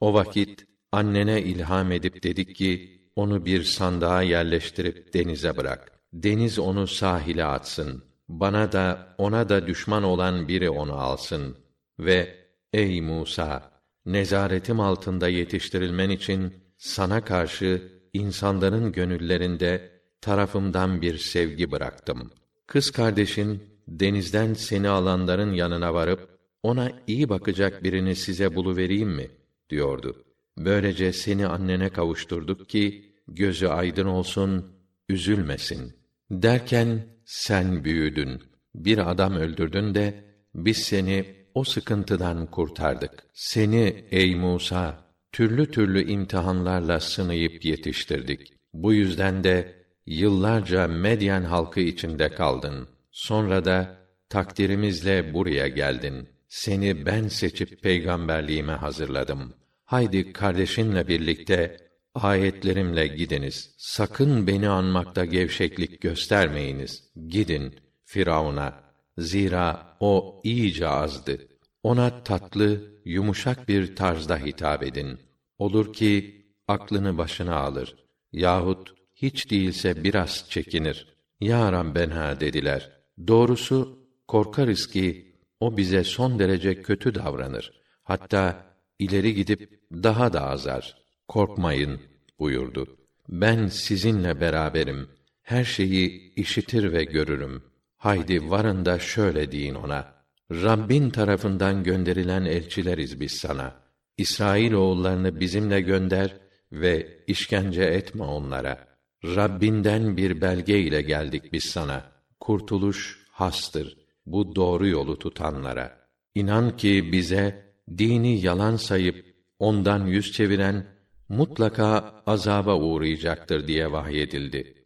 O vakit annene ilham edip dedik ki onu bir sandığa yerleştirip denize bırak. Deniz onu sahile atsın. Bana da ona da düşman olan biri onu alsın ve ey Musa nezaretim altında yetiştirilmen için sana karşı insanların gönüllerinde tarafımdan bir sevgi bıraktım. Kız kardeşin denizden seni alanların yanına varıp ona iyi bakacak birini size buluvereyim mi diyordu. Böylece seni annene kavuşturduk ki gözü aydın olsun, üzülmesin. Derken sen büyüdün. Bir adam öldürdün de biz seni o sıkıntıdan kurtardık. Seni ey Musa türlü türlü imtihanlarla sınayıp yetiştirdik. Bu yüzden de yıllarca Medyen halkı içinde kaldın. Sonra da takdirimizle buraya geldin. Seni ben seçip peygamberliğime hazırladım. Haydi kardeşinle birlikte ayetlerimle gidiniz. Sakın beni anmakta gevşeklik göstermeyiniz. Gidin Firavun'a. Zira o iyice azdı. Ona tatlı, yumuşak bir tarzda hitap edin. Olur ki aklını başına alır yahut hiç değilse biraz çekinir. Ya Rabbena dediler. Doğrusu korkarız ki o bize son derece kötü davranır. Hatta ileri gidip daha da azar. Korkmayın buyurdu. Ben sizinle beraberim. Her şeyi işitir ve görürüm. Haydi varın da şöyle deyin ona. Rabbin tarafından gönderilen elçileriz biz sana. İsrail oğullarını bizimle gönder ve işkence etme onlara. Rabbinden bir belge ile geldik biz sana. Kurtuluş hastır bu doğru yolu tutanlara. İnan ki bize dini yalan sayıp ondan yüz çeviren mutlaka azaba uğrayacaktır diye vahyedildi.